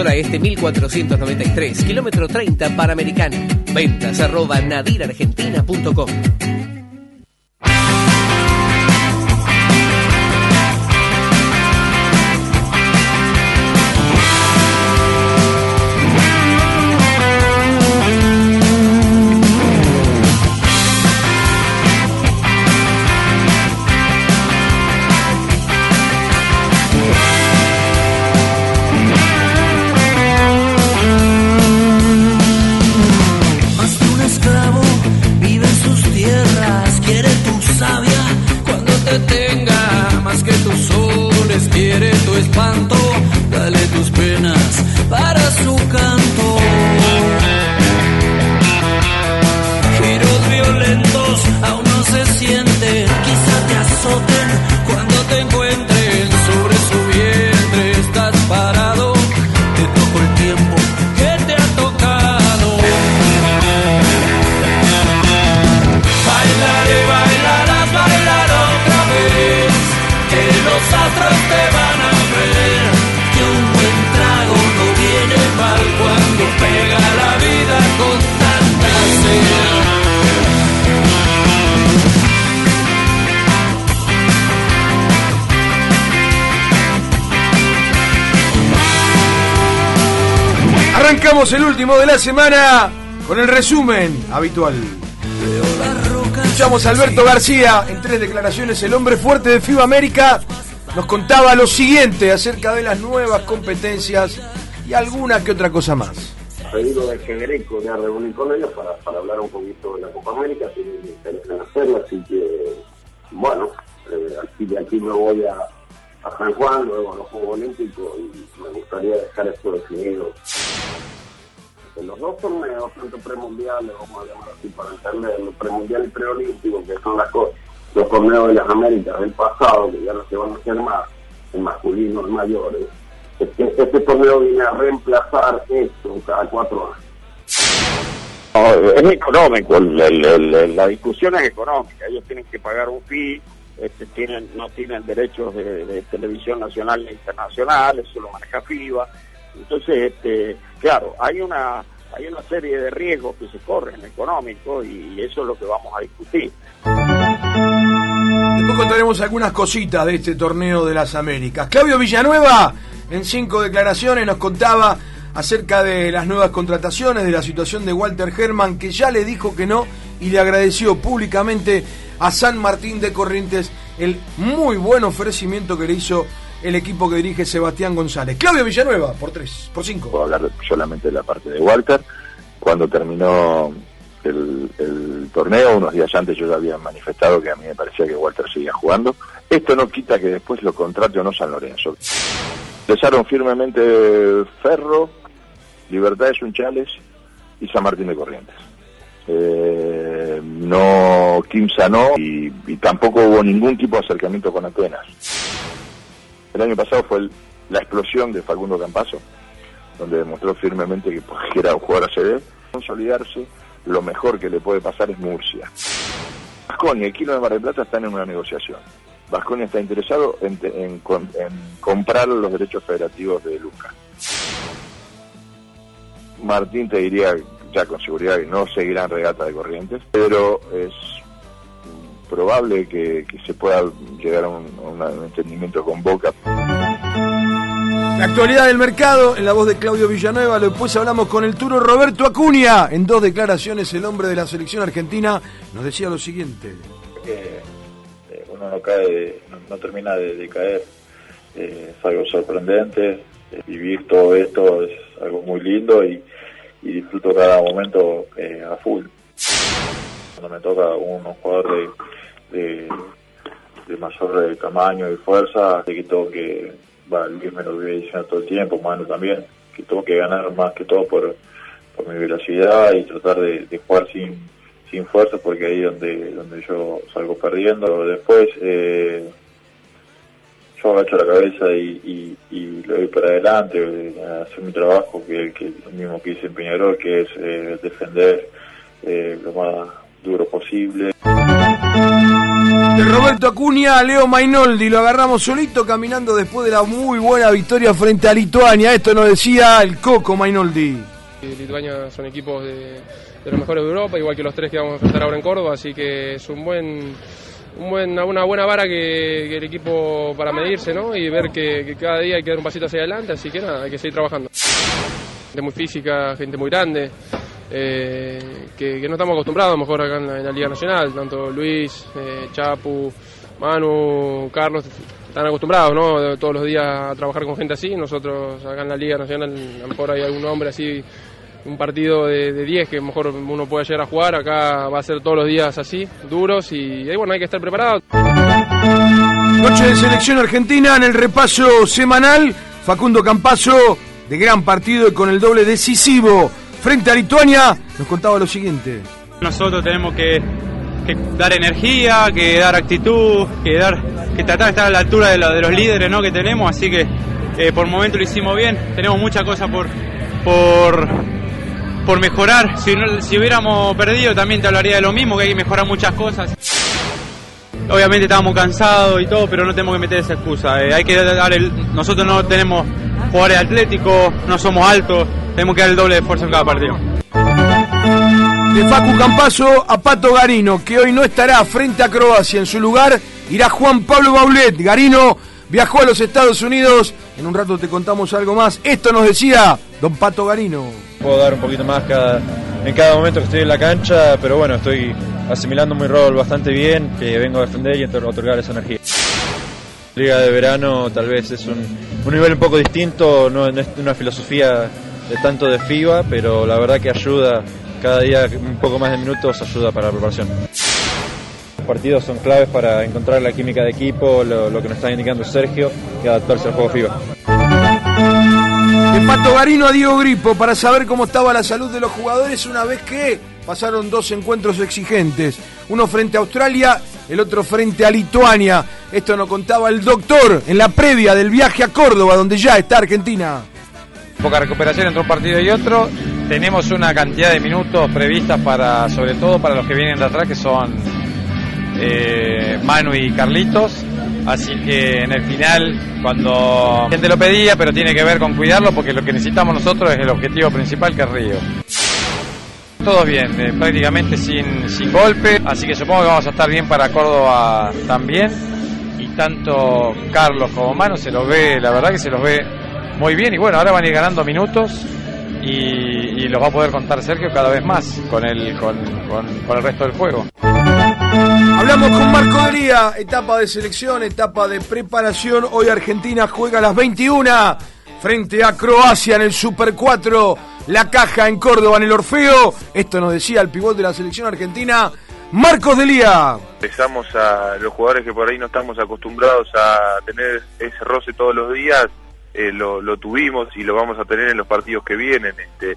Este 1493, kilómetro 30 Panamericana. Ventas arroba nadirargentina.com. más que tus soles quiere tu espanto, Arrancamos el último de la semana con el resumen habitual. Escuchamos a Alberto García en tres declaraciones. El hombre fuerte de FIBA América nos contaba lo siguiente acerca de las nuevas competencias y alguna que otra cosa más. pedido de Federico de reunir con ellos para, para hablar un poquito de la Copa América, tienen interés en hacerlo, así que, bueno, eh, aquí de aquí me voy a, a San Juan, luego a los Juegos Olímpicos y me gustaría dejar esto definido. En los dos torneos, tanto premundiales, vamos a llamar así para entenderlo, premundial y preolímpico, que son las cosas, los torneos de las Américas del pasado, que ya no se van a hacer más, en masculinos, mayores, es que este torneo viene a reemplazar esto cada cuatro años. No, es económico, el- el- el- la discusión es económica, ellos tienen que pagar un fee, este, tienen, no tienen derechos de, de televisión nacional e internacional, eso lo maneja FIBA, entonces, este, claro, hay una hay una serie de riesgos que se corren económicos y eso es lo que vamos a discutir. Después contaremos algunas cositas de este torneo de las Américas. Claudio Villanueva, en cinco declaraciones, nos contaba acerca de las nuevas contrataciones, de la situación de Walter Herman, que ya le dijo que no y le agradeció públicamente a San Martín de Corrientes el muy buen ofrecimiento que le hizo el equipo que dirige Sebastián González. Claudio Villanueva, por tres, por cinco. puedo hablar solamente de la parte de Walter. Cuando terminó el, torneo, unos días antes yo ya había manifestado que a mí me parecía que Walter seguía jugando. Esto no quita que después lo contrate o no San Lorenzo. Empezaron firmemente Ferro, Libertad de Sunchales y San Martín de Corrientes. Eh, no Kimsa no y tampoco hubo ningún tipo de acercamiento con Atenas. El año pasado fue la explosión de Facundo Campazo, donde demostró firmemente que, pues, era un jugador a ceder. Consolidarse, lo mejor que le puede pasar es Murcia. Vasconia y Kilo de Mar del Plata están en una negociación. Vasconia está interesado en, comprar los derechos federativos de Luca. Martín te diría ya con seguridad que no seguirá en regata de corrientes, pero es probable que, que se pueda llegar a un, a un entendimiento con Boca. La actualidad del mercado, en la voz de Claudio Villanueva, después hablamos con el turo Roberto Acuña. En dos declaraciones, el hombre de la selección argentina nos decía lo siguiente. que eh, uno no cae, no, no termina de, de caer. Eh, es algo sorprendente. eh, vivir todo esto es algo muy lindo y, y disfruto cada momento eh, a full. Cuando me toca un jugador de, de, mayor eh, tamaño y fuerza, sé que tengo que, va, Luis me lo viene diciendo todo el tiempo, Manu también, que tengo que ganar más que todo por, por mi velocidad y tratar de, jugar sin, sin fuerza porque ahí es donde, donde yo salgo perdiendo. Después eh, yo agacho la cabeza y, y, y le doy para adelante, eh, hacer mi trabajo, que, lo mismo que hice en Peñarol, que es eh, defender eh, lo más duro posible. De Roberto Acuña a Leo Mainoldi, lo agarramos solito caminando después de la muy buena victoria frente a Lituania. Esto nos decía el Coco Mainoldi. Lituania son equipos de, los mejores de Europa, igual que los tres que vamos a enfrentar ahora en Córdoba, así que es un buen, un buen, una buena vara que, el equipo para medirse ¿no? y ver que, que cada día hay que dar un pasito hacia adelante, así que nada, hay que seguir trabajando. Gente muy física, gente muy grande, eh, que, no estamos acostumbrados a lo mejor acá en la, Liga Nacional, tanto Luis, eh, Chapu, Manu, Carlos, están acostumbrados ¿no? Todos los días a trabajar con gente así, nosotros acá en la Liga Nacional a lo mejor hay algún hombre así, un partido de, de 10 que a lo mejor uno puede llegar a jugar, acá va a ser todos los días así, duros y, y bueno, hay que estar preparados. Noche de selección argentina en el repaso semanal. Facundo Campazo, de gran partido y con el doble decisivo frente a Lituania, nos contaba lo siguiente. Nosotros tenemos que, dar energía, que dar actitud, que dar, que tratar de estar a la altura de, lo- de los líderes ¿no? que tenemos, así que eh, por el momento lo hicimos bien, tenemos muchas cosas por, por, mejorar, si hubiéramos perdido también te hablaría de lo mismo, que hay que mejorar muchas cosas. Obviamente estábamos cansados y todo, pero no tenemos que meter esa excusa. eh, hay que dar el, nosotros no tenemos jugadores atléticos, no somos altos, tenemos que dar el doble de esfuerzo en cada partido. De Facu Campazo a Pato Garino, que hoy no estará frente a Croacia. En su lugar irá Juan Pablo Baulet. Garino viajó a los Estados Unidos. En un rato te contamos algo más. Esto nos decía don Pato Garino. Puedo dar un poquito más cada, en cada momento que estoy en la cancha, pero bueno, estoy asimilando mi rol bastante bien, que vengo a defender y otor- otorgar esa energía. Liga de verano tal vez es un, un nivel un poco distinto, no, no es una filosofía de tanto de FIBA, pero la verdad que ayuda, cada día un poco más de minutos ayuda para la preparación. Los partidos son claves para encontrar la química de equipo, lo, que nos está indicando Sergio, y adaptarse al juego FIBA. Pato Garino a Diego Gripo para saber cómo estaba la salud de los jugadores una vez que pasaron dos encuentros exigentes. Uno frente a Australia, el otro frente a Lituania. Esto nos contaba el doctor en la previa del viaje a Córdoba, donde ya está Argentina. Poca recuperación entre un partido y otro. Tenemos una cantidad de minutos previstas para, sobre todo para los que vienen de atrás, que son eh, Manu y Carlitos. Así que en el final, cuando la gente lo pedía, pero tiene que ver con cuidarlo, porque lo que necesitamos nosotros es el objetivo principal, que es Río. Todo bien, eh, prácticamente sin, sin golpe, así que supongo que vamos a estar bien para Córdoba también. Y tanto Carlos como Manu se los ve, la verdad que se los ve muy bien. Y bueno, ahora van a ir ganando minutos y, y los va a poder contar Sergio cada vez más con el, con, con- con el resto del juego. Hablamos con Marco Delía, etapa de selección, etapa de preparación. Hoy Argentina juega a las 21 frente a Croacia en el Super 4. La caja en Córdoba en el Orfeo. Esto nos decía el pivot de la selección argentina, Marcos Delía. empezamos a los jugadores que por ahí no estamos acostumbrados a tener ese roce todos los días, eh, lo, lo tuvimos y lo vamos a tener en los partidos que vienen. Este,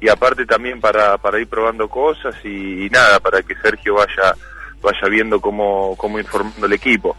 y aparte también para, para ir probando cosas y, nada, para que Sergio vaya vaya viendo cómo, cómo ir formando el equipo.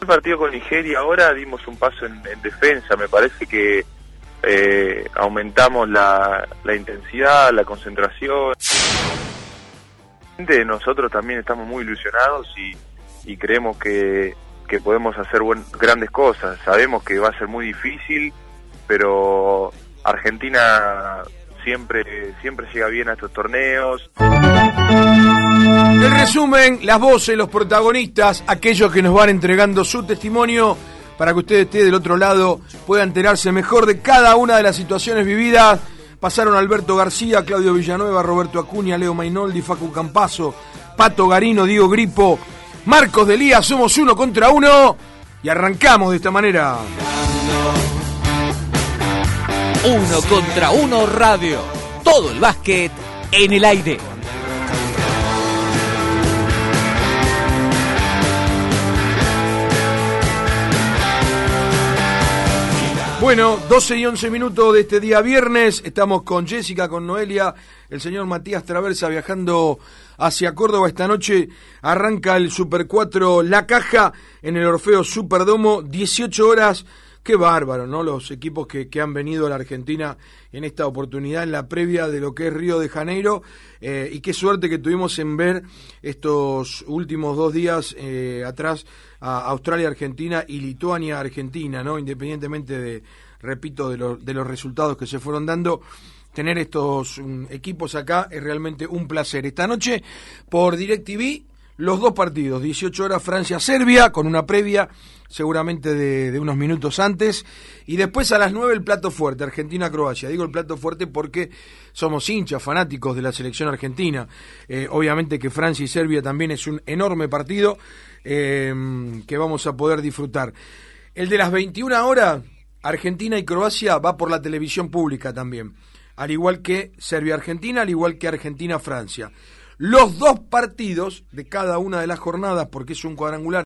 El partido con Nigeria ahora dimos un paso en, en defensa, me parece que eh, aumentamos la, la intensidad, la concentración. Nosotros también estamos muy ilusionados y, y creemos que, que podemos hacer buen- grandes cosas. Sabemos que va a ser muy difícil, pero Argentina siempre siempre llega bien a estos torneos. El resumen, las voces, los protagonistas, aquellos que nos van entregando su testimonio para que usted esté del otro lado, pueda enterarse mejor de cada una de las situaciones vividas. Pasaron Alberto García, Claudio Villanueva, Roberto Acuña, Leo Mainoldi, Facu Campazo, Pato Garino, Diego Gripo, Marcos Delía, somos uno contra uno y arrancamos de esta manera. Uno contra uno radio. Todo el básquet en el aire. Bueno, 12 y 11 minutos de este día viernes. Estamos con Jessica, con Noelia, el señor Matías Traversa viajando hacia Córdoba. Esta noche arranca el Super 4 La Caja en el Orfeo Superdomo, 18 horas Qué bárbaro, ¿no? Los equipos que, que han venido a la Argentina en esta oportunidad, en la previa de lo que es Río de Janeiro. eh, y qué suerte que tuvimos en ver estos últimos dos días eh, atrás a Australia, Argentina y Lituania, Argentina, ¿no? Independientemente de, repito, de, lo- de los resultados que se fueron dando. Tener estos mm, equipos acá es realmente un placer. Esta noche, por DirecTV, los dos partidos, 18 horas Francia-Serbia, con una previa seguramente de, unos minutos antes, y después a las 9 el plato fuerte, Argentina-Croacia. Digo el plato fuerte porque somos hinchas, fanáticos de la selección argentina. Eh, obviamente que Francia y Serbia también es un enorme partido eh, que vamos a poder disfrutar. El de las 21 horas, Argentina y Croacia va por la televisión pública también, al igual que Serbia-Argentina, al igual que Argentina-Francia. Los dos partidos de cada una de las jornadas, porque es un cuadrangular